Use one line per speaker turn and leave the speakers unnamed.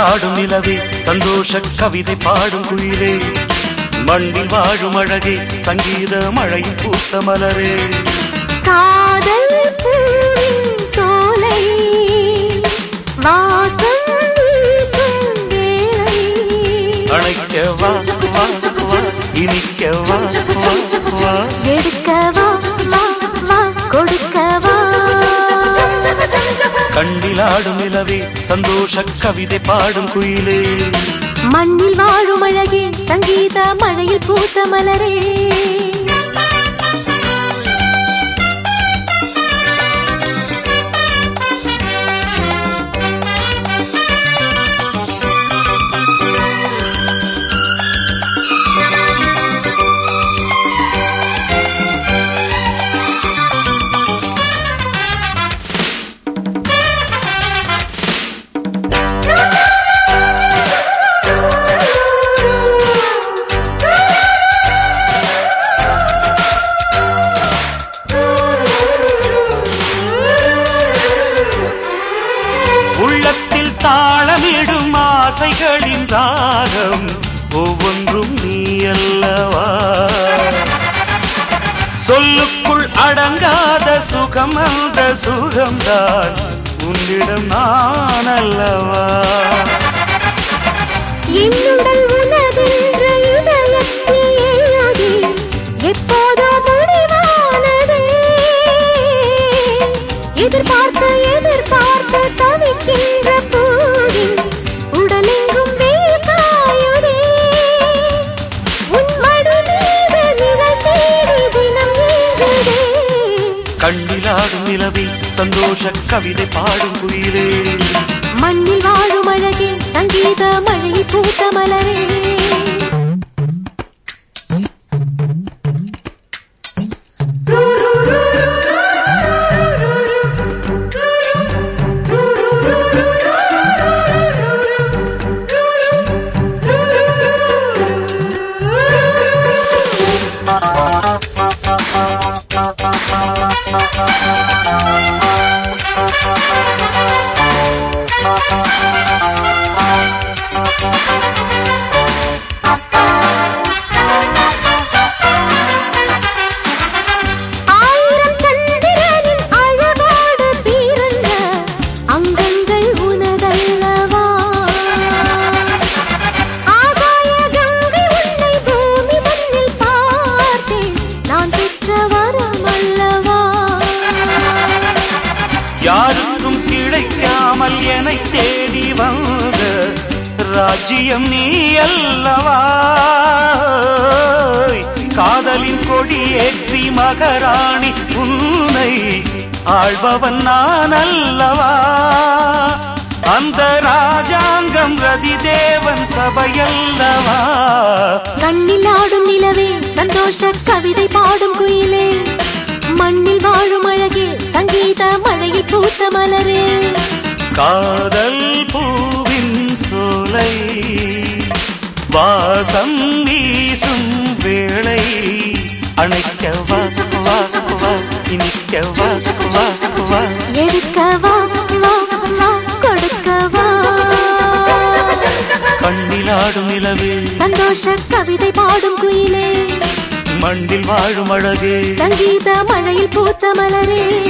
கண்ணிலாடும் நிலவே சந்தோஷ கவிதை பாடும் குயிலே. மண்ணில் வாழும் அழகே சங்கீத மழையில் பூத்த மலரே.
காதல் சோலை
அணைக்க வா இனிக்க வா வா கண்ணிலாடும் நிலவே சந்தோஷ கவிதை பாடும் குயிலே.
மண்ணில் வாழும் அழகே சங்கீத மழையில் பூத்த மலரே.
தாளமிடும் ஆசைகளின் ராகம் ஒவ்வொன்றும் நீ அல்லவா? சொல்லுக்குள் அடங்காத சுகம் அந்த சுகம்தான் உன்னிடம் நான் அல்லவா?
என்னுடன்
பாடும் நிலவே சந்தோஷ கவிதை பாடும் குயிலே.
மண்ணில்
Bye. ராஜ்யம் நீ அல்லவா? காதலின் கொடியேற்றி மகராணி உன்னை ஆள்பவன் நான் அல்லவா? அந்த ராஜாங்கம் ரதி தேவன் சபையல்லவா?
கண்ணில் ஆடும் நிலவே சந்தோஷ கவிதை பாடும் குயிலே. மண்ணில் வாழும் அழகே சங்கீத மழையில் பூத்த மலரே.
காதல் சோலை வாசம் வீசும் வேளை. அணைக்க வா வா வா இனிக்க வா வா வா.
எடுக்கவா வா வா கொடுக்கவா.
கண்ணிலாடும் நிலவே.
சந்தோஷ கவிதை பாடும் குயிலே.
மண்ணில் வாழும் அழகே.
சங்கீத மழையில் பூத்த மலரே.